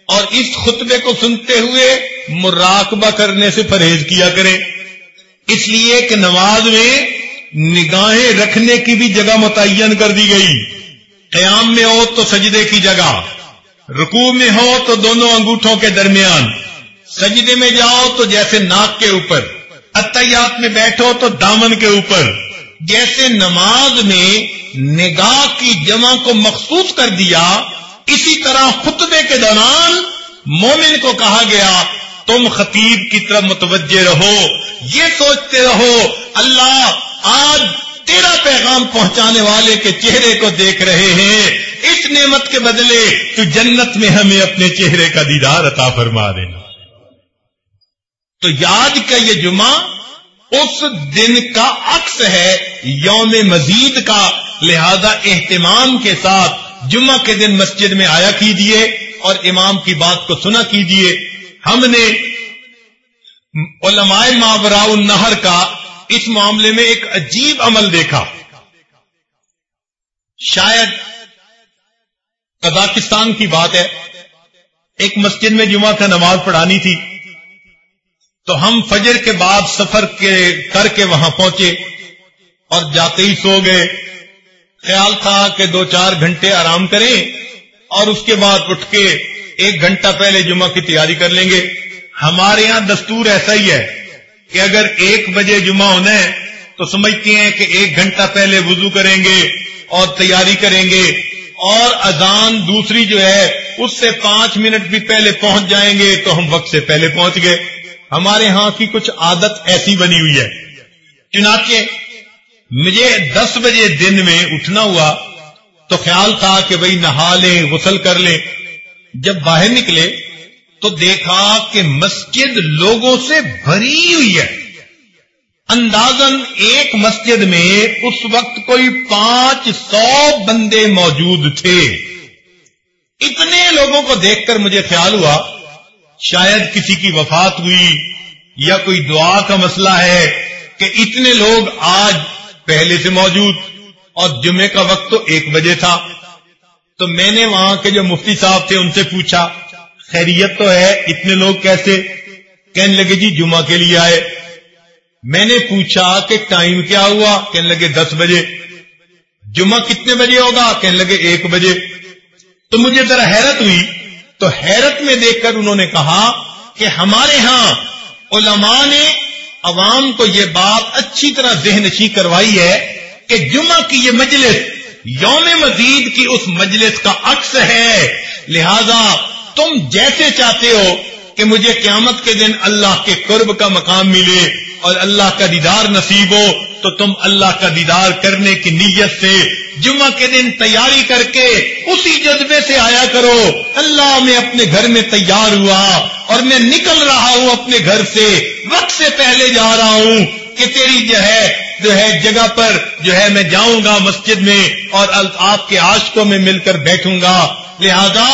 Speaker 2: اور اس خطبے کو سنتے ہوئے مراقبہ کرنے سے پرہیز کیا کریں۔ اس لیے کہ نماز میں نگاہیں رکھنے کی بھی جگہ متعین کر دی گئی۔ قیام میں ہو تو سجدے کی جگہ، رکوع میں ہو تو دونوں انگوٹھوں کے درمیان۔ سجدے میں جاؤ تو جیسے ناک کے اوپر، اتیات میں بیٹھو تو دامن کے اوپر۔ جیسے نماز میں نگاہ کی جمع کو مخصوص کر دیا، اسی طرح خطبے کے دوران مومن کو کہا گیا، تم خطیب کی طرف متوجہ رہو، یہ سوچتے رہو، اللہ آج تیرا پیغام پہنچانے والے کے چہرے کو دیکھ رہے ہیں۔ اس نعمت کے بدلے تو جنت میں ہمیں اپنے چہرے کا دیدار عطا فرما دینا۔ تو یاد کا یہ جمعہ اس دن کا عکس ہے، یوم مزید کا۔ لہذا اہتمام کے ساتھ جمعہ کے دن مسجد میں آیا کیجیے اور امام کی بات کو سنا کیجیے ہم نے علماء ماورا النہر کا اس معاملے میں ایک عجیب عمل دیکھا۔ شاید کزاکستان کی بات ہے۔ ایک مسجد میں جمعہ کا نماز پڑھانی تھی۔ تو ہم فجر کے بعد سفر کے کر کے وہاں پہنچے اور جاتے ہی سو گئے۔ خیال تھا کہ دو چار گھنٹے آرام کریں اور اس کے بعد اٹھ کے ایک گھنٹہ پہلے جمعہ کی تیاری کر لیں گے۔ ہمارے یہاں دستور ایسا ہی ہے۔ کہ اگر ایک بجے جمعہ ہونا ہے تو سمجھتے ہیں کہ ایک گھنٹہ پہلے وضو کریں گے اور تیاری کریں گے اور اذان دوسری جو ہے اس سے پانچ منٹ بھی پہلے پہنچ جائیں گے تو ہم وقت سے پہلے پہنچ گئے۔ ہمارے ہاں کی کچھ عادت ایسی بنی ہوئی ہے۔ چنانچہ مجھے دس بجے دن میں اٹھنا ہوا تو خیال تھا کہ بھائی نہا لیں، غسل کر لیں۔ جب باہر نکلے تو دیکھا کہ مسجد لوگوں سے بھری ہوئی ہے۔ اندازن ایک مسجد میں اس وقت کوئی پانچ سو بندے موجود تھے۔ اتنے لوگوں کو دیکھ کر مجھے خیال ہوا، شاید کسی کی وفات ہوئی یا کوئی دعا کا مسئلہ ہے کہ اتنے لوگ آج پہلے سے موجود اور جمعے کا وقت تو ایک بجے تھا۔ تو میں نے وہاں کے جو مفتی صاحب تھے ان سے پوچھا خیریت تو ہے، اتنے لوگ کیسے؟ کہنے لگے جی جمعہ کے لیے آئے۔ میں نے پوچھا کہ ٹائم کیا ہوا؟ کہنے لگے، دس بجے۔ جمعہ کتنے بجے ہوگا؟ کہنے لگے، ایک بجے۔ تو مجھے ذرا حیرت ہوئی۔ تو حیرت میں دیکھ کر انہوں نے کہا کہ ہمارے ہاں علماء نے عوام کو یہ بات اچھی طرح ذہن نشی کروائی ہے کہ جمعہ کی یہ مجلس یوم مزید کی اس مجلس کا عکس ہے۔ لہذا تم جیسے چاہتے ہو کہ مجھے قیامت کے دن اللہ کے قرب کا مقام ملے اور اللہ کا دیدار نصیب ہو، تو تم اللہ کا دیدار کرنے کی نیت سے جمعہ کے دن تیاری کر کے اسی جذبے سے آیا کرو۔ اللہ میں اپنے گھر میں تیار ہوا اور میں نکل رہا ہوں اپنے گھر سے۔ وقت سے پہلے جا رہا ہوں کہ تیری جو ہے جو ہے جگہ پر جو ہے میں جاؤں گا مسجد میں اور آپ کے عاشقوں میں مل کر بیٹھوں گا۔ لہذا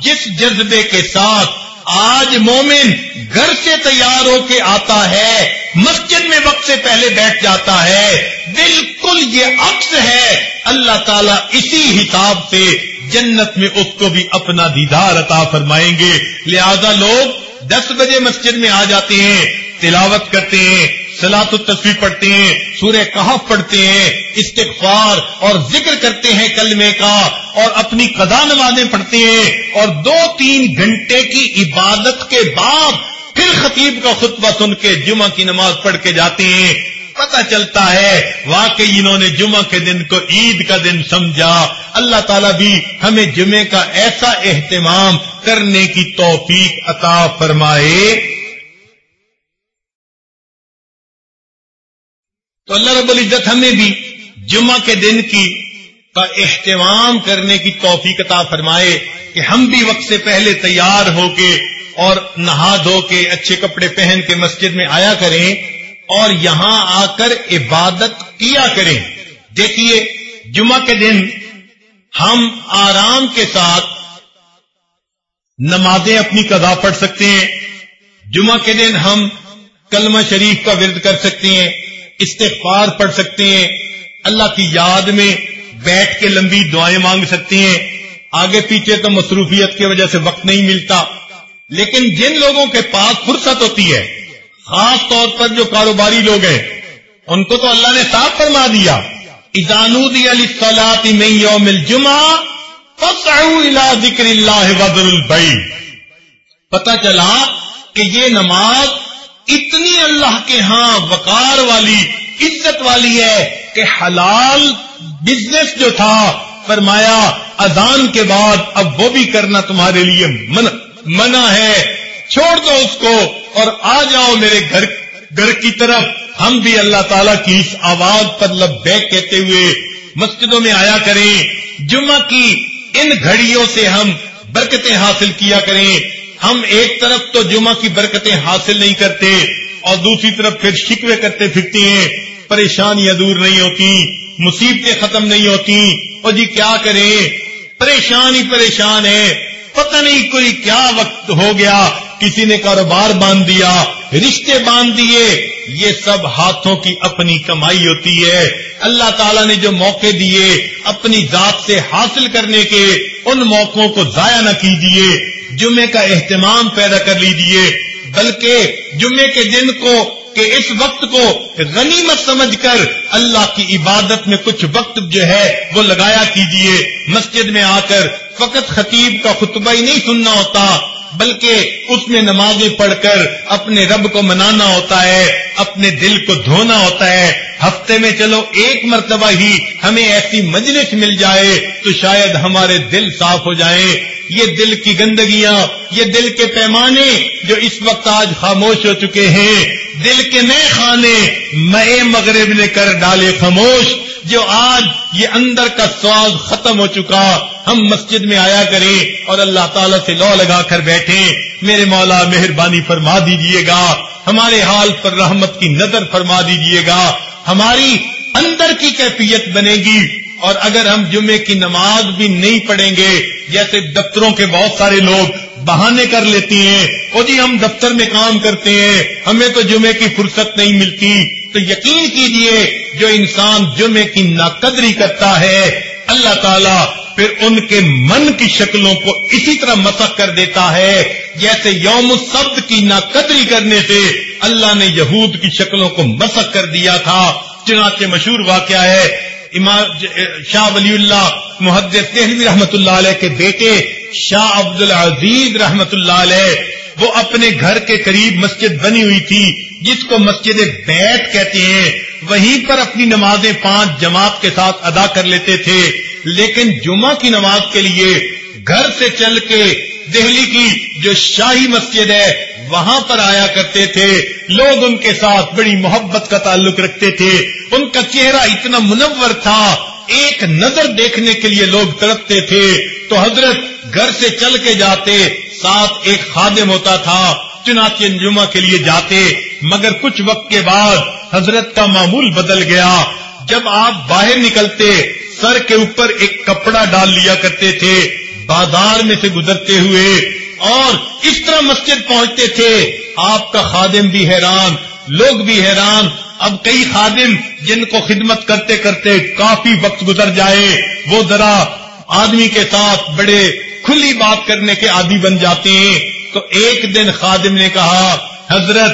Speaker 2: جس جذبے کے ساتھ آج مومن گھر سے تیار ہو کے آتا ہے، مسجد میں وقت سے پہلے بیٹھ جاتا ہے، بالکل یہ عکس ہے۔ اللہ تعالیٰ اسی حساب سے جنت میں اس کو بھی اپنا دیدار عطا فرمائیں گے۔ لہذا لوگ دس بجے مسجد میں آ جاتے ہیں، تلاوت کرتے ہیں۔ سلاط التصویر پڑھتے ہیں، سورہ کہف پڑھتے ہیں، استغفار اور ذکر کرتے ہیں کلمے کا اور اپنی قضا نمازیں پڑھتے ہیں اور دو تین گھنٹے کی عبادت کے بعد پھر خطیب کا خطبہ سن کے جمعہ کی نماز پڑھ کے جاتے ہیں۔ پتا چلتا ہے، واقعی انہوں نے جمعہ کے دن کو عید کا دن سمجھا۔ اللہ تعالیٰ بھی ہمیں جمعے کا ایسا اہتمام کرنے کی توفیق عطا فرمائے۔ تو اللہ رب العزت ہمیں بھی جمعہ کے دن کی کا اہتمام کرنے کی توفیق عطا فرمائے کہ ہم بھی وقت سے پہلے تیار ہو کے اور نہا دھو کے اچھے کپڑے پہن کے مسجد میں آیا کریں اور یہاں آ کر عبادت کیا کریں۔ دیکھیے، جمعہ کے دن ہم آرام کے ساتھ نمازیں اپنی قضا پڑھ سکتے ہیں۔ جمعہ کے دن ہم کلمہ شریف کا ورد کر سکتے ہیں۔ استغفار پڑھ سکتے ہیں، اللہ کی یاد میں بیٹھ کے لمبی دعائیں مانگ سکتے ہیں۔ آگے پیچھے تو مصروفیت کی وجہ سے وقت نہیں ملتا۔ لیکن جن لوگوں کے پاس فرصت ہوتی ہے، خاص طور پر جو کاروباری لوگ ہیں، ان کو تو اللہ نے صاف فرما دیا۔ ایزانودی علی سلاتی میں یوم الجمعہ ذکر اللہ وزر البئی پتا چلا کہ یہ نماز اتنی اللہ کے ہاں وقار والی، عزت والی ہے کہ حلال بزنس جو تھا، فرمایا، اذان کے بعد اب وہ بھی کرنا تمہارے لیے منع ہے۔ چھوڑ دو اس کو اور آ جاؤ میرے گھر گھر کی طرف۔ ہم بھی اللہ تعالیٰ کی اس آواز پر لبیک کہتے ہوئے مسجدوں میں آیا کریں۔ جمعہ کی ان گھڑیوں سے ہم برکتیں حاصل کیا کریں۔ ہم ایک طرف تو جمعہ کی برکتیں حاصل نہیں کرتے اور دوسری طرف پھر شکوے کرتے پھرتے ہیں۔ پریشانیاں دور نہیں ہوتی، مصیبتیں ختم نہیں ہوتی۔ اور جی کیا کریں؟ پریشان ہی پریشان ہے۔ پتہ نہیں کوئی کیا وقت ہو گیا، کسی نے کاروبار باندھ دیا، رشتے باندھ دیے۔ یہ سب ہاتھوں کی اپنی کمائی ہوتی ہے۔ اللہ تعالیٰ نے جو موقع دیے اپنی ذات سے حاصل کرنے کے، ان موقعوں کو ضائع نہ کیجیے۔ جمعے کا اہتمام پیدا کر لیجیے بلکہ جمعے کے دن کو، کہ اس وقت کو غنیمت سمجھ کر اللہ کی عبادت میں کچھ وقت جو ہے وہ لگایا کیجیے مسجد میں آ کر فقط خطیب کا خطبہ ہی نہیں سننا ہوتا، بلکہ اس میں نمازیں پڑھ کر اپنے رب کو منانا ہوتا ہے، اپنے دل کو دھونا ہوتا ہے۔ ہفتے میں چلو ایک مرتبہ ہی ہمیں ایسی مجلس مل جائے تو شاید ہمارے دل صاف ہو جائیں۔ یہ دل کی گندگیاں، یہ دل کے پیمانے جو اس وقت آج خاموش ہو چکے ہیں۔ دل کے نئے خانے مئے مغرب نے کر ڈالے خاموش۔ جو آج یہ اندر کا سواد ختم ہو چکا، ہم مسجد میں آیا کریں اور اللہ تعالیٰ سے لو لگا کر بیٹھے۔ میرے مولا مہربانی فرما دیجیے گا۔ ہمارے حال پر رحمت کی نظر فرما دیجیے گا۔ ہماری اندر کی کیفیت بنے گی۔ اور اگر ہم جمعے کی نماز بھی نہیں پڑھیں گے، جیسے دفتروں کے بہت سارے لوگ بہانے کر لیتی ہیں، وہ جی ہم دفتر میں کام کرتے ہیں، ہمیں تو جمعے کی فرصت نہیں ملتی۔ تو یقین کیجیے، جو انسان جمعے کی ناقدری کرتا ہے، اللہ تعالیٰ پھر ان کے من کی شکلوں کو اسی طرح مسق کر دیتا ہے، جیسے یوم السبت کی ناقدری کرنے سے اللہ نے یہود کی شکلوں کو مسق کر دیا تھا۔ چنانچہ مشہور واقعہ ہے امام شاہ ولی اللہ محدث رحمت اللہ علیہ کے بیٹے شاہ عبد العزیز رحمت اللہ علیہ، وہ اپنے گھر کے قریب مسجد بنی ہوئی تھی، جس کو مسجد بیت کہتے ہیں۔ وہیں پر اپنی نمازیں پانچ جماعت کے ساتھ ادا کر لیتے تھے۔ لیکن جمعہ کی نماز کے لیے گھر سے چل کے دہلی کی جو شاہی مسجد ہے، وہاں پر آیا کرتے تھے۔ لوگ ان کے ساتھ بڑی محبت کا تعلق رکھتے تھے۔ ان کا چہرہ اتنا منور تھا، ایک نظر دیکھنے کے لیے لوگ تڑپتے تھے۔ تو حضرت گھر سے چل کے جاتے، ساتھ ایک خادم ہوتا تھا، چنانچہ جمعہ کے لیے جاتے۔ مگر کچھ وقت کے بعد حضرت کا معمول بدل گیا۔ جب آپ باہر نکلتے، سر کے اوپر ایک کپڑا ڈال لیا کرتے تھے۔ بازار میں سے گزرتے ہوئے اور اس طرح مسجد پہنچتے تھے۔ آپ کا خادم بھی حیران، لوگ بھی حیران۔ اب کئی خادم جن کو خدمت کرتے کرتے کافی وقت گزر جائے، وہ ذرا آدمی کے ساتھ بڑے کھلی بات کرنے کے عادی بن جاتے ہیں۔ تو ایک دن خادم نے کہا، حضرت،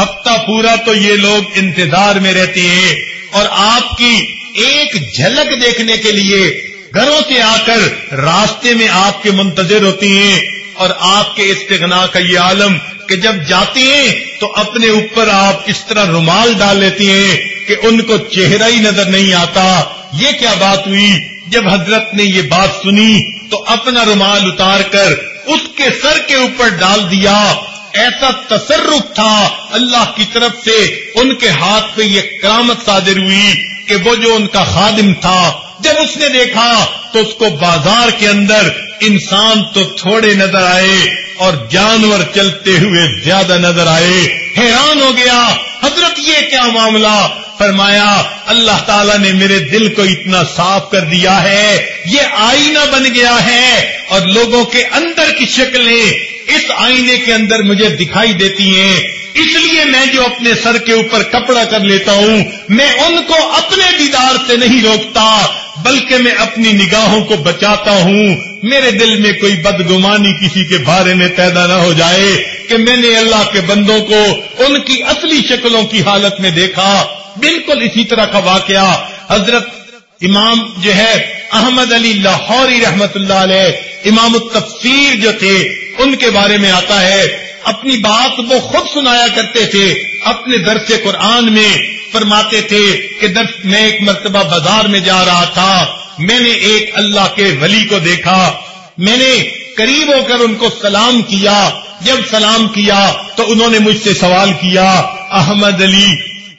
Speaker 2: ہفتہ پورا تو یہ لوگ انتظار میں رہتے ہیں اور آپ کی ایک جھلک دیکھنے کے لیے گھروں سے آ کر راستے میں آپ کے منتظر ہوتی ہیں۔ اور آپ کے استغنا کا یہ عالم کہ جب جاتے ہیں تو اپنے اوپر آپ اس طرح رومال ڈال لیتی ہیں کہ ان کو چہرہ ہی نظر نہیں آتا۔ یہ کیا بات ہوئی؟ جب حضرت نے یہ بات سنی تو اپنا رومال اتار کر اس کے سر کے اوپر ڈال دیا۔ ایسا تصرف تھا اللہ کی طرف سے۔ ان کے ہاتھ پہ یہ کرامت صادر ہوئی کہ وہ جو ان کا خادم تھا جب اس نے دیکھا تو اس کو بازار کے اندر انسان تو تھوڑے نظر آئے اور جانور چلتے ہوئے زیادہ نظر آئے۔ حیران ہو گیا۔ حضرت یہ کیا معاملہ؟ فرمایا، اللہ تعالیٰ نے میرے دل کو اتنا صاف کر دیا ہے، یہ آئینہ بن گیا ہے اور لوگوں کے اندر کی شکلیں اس آئینے کے اندر مجھے دکھائی دیتی ہیں۔ اس لیے میں جو اپنے سر کے اوپر کپڑا کر لیتا ہوں، میں ان کو اپنے دیدار سے نہیں روکتا، بلکہ میں اپنی نگاہوں کو بچاتا ہوں۔ میرے دل میں کوئی بدگمانی کسی کے بارے میں پیدا نہ ہو جائے کہ میں نے اللہ کے بندوں کو ان کی اصلی شکلوں کی حالت میں دیکھا۔ بالکل اسی طرح کا واقعہ حضرت امام جو ہے، احمد علی لاہوری رحمت اللہ علیہ، امام التفسیر جو تھے، ان کے بارے میں آتا ہے۔ اپنی بات وہ خود سنایا کرتے تھے، اپنے درس قرآن میں فرماتے تھے کہ درس میں ایک مرتبہ بازار میں جا رہا تھا، میں نے ایک اللہ کے ولی کو دیکھا، میں نے قریب ہو کر ان کو سلام کیا، جب سلام کیا تو انہوں نے مجھ سے سوال کیا، احمد علی،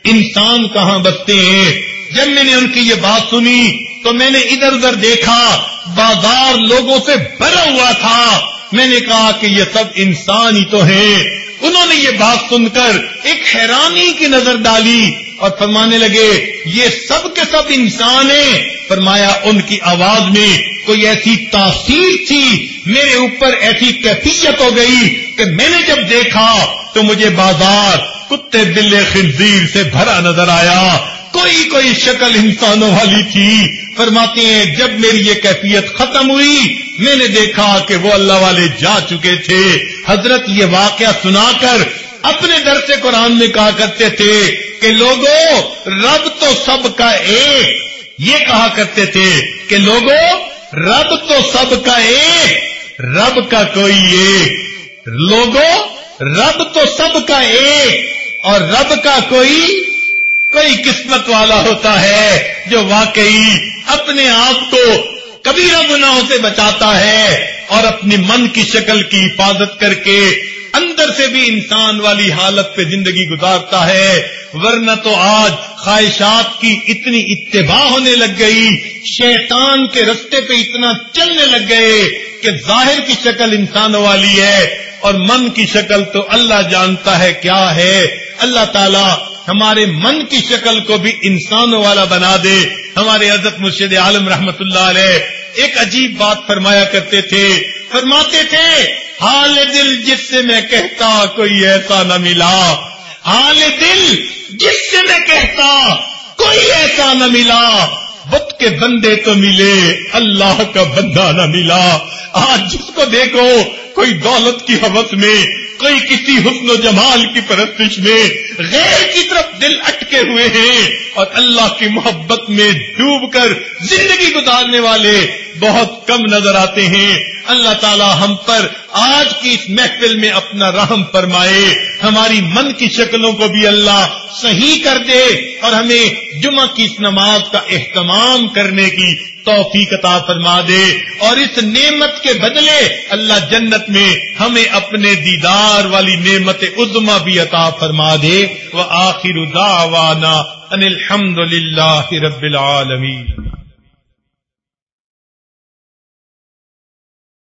Speaker 2: انسان کہاں بستے ہیں؟ جب میں نے ان کی یہ بات سنی تو میں نے ادھر ادھر دیکھا، بازار لوگوں سے بھرا ہوا تھا۔ میں نے کہا کہ یہ سب انسان ہی تو ہیں۔ انہوں نے یہ بات سن کر ایک حیرانی کی نظر ڈالی اور فرمانے لگے، یہ سب کے سب انسان ہیں۔ فرمایا، ان کی آواز میں کوئی ایسی تاثیر تھی، میرے اوپر ایسی کیفیت ہو گئی کہ میں نے جب دیکھا تو مجھے بازار کتے بلے خنزیر سے بھرا نظر آیا۔ کوئی کوئی شکل انسانوں والی تھی۔ فرماتے ہیں، جب میری یہ کیفیت ختم ہوئی، میں نے دیکھا کہ وہ اللہ والے جا چکے تھے۔ حضرت یہ واقعہ سنا کر اپنے در سے قرآن میں کہا کرتے تھے کہ لوگوں رب تو سب کا ایک یہ کہا کرتے تھے کہ لوگوں رب تو سب کا ایک رب کا کوئی ایک لوگوں رب تو سب کا ایک اور رب کا کوئی کوئی قسمت والا ہوتا ہے جو واقعی اپنے آپ کو کبھی گناہوں سے بچاتا ہے اور اپنی من کی شکل کی حفاظت کر کے اندر سے بھی انسان والی حالت پہ زندگی گزارتا ہے، ورنہ تو آج خواہشات کی اتنی اتباع ہونے لگ گئی، شیطان کے رستے پہ اتنا چلنے لگ گئے کہ ظاہر کی شکل انسانوں والی ہے اور من کی شکل تو اللہ جانتا ہے کیا ہے۔ اللہ تعالیٰ ہمارے من کی شکل کو بھی انسانوں والا بنا دے۔ ہمارے عزت مرشد عالم رحمت اللہ علیہ ایک عجیب بات فرمایا کرتے تھے۔ فرماتے تھے، حال دل جس سے میں کہتا کوئی ایسا نہ ملا۔ حال دل جس سے میں کہتا کوئی ایسا نہ ملا۔ بت کے بندے تو ملے، اللہ کا بندہ نہ ملا۔ آج جس کو دیکھو، کوئی دولت کی حوث میں کوئی کسی حسن و جمال کی پرستش میں غیر کی طرف دل اٹکے ہوئے ہیں اور اللہ کی محبت میں ڈوب کر زندگی گزارنے والے بہت کم نظر آتے ہیں۔ اللہ تعالی ہم پر آج کی اس محفل میں اپنا رحم فرمائے۔ ہماری من کی شکلوں کو بھی اللہ صحیح کر دے اور ہمیں جمعہ کی اس نماز کا اہتمام کرنے کی توفیق عطا فرما دے اور اس نعمت کے بدلے اللہ جنت میں ہمیں اپنے دیدار والی نعمت عظما بھی عطا فرما دے۔ وہ آخر دعوانا ان الحمد للہ رب العالمین۔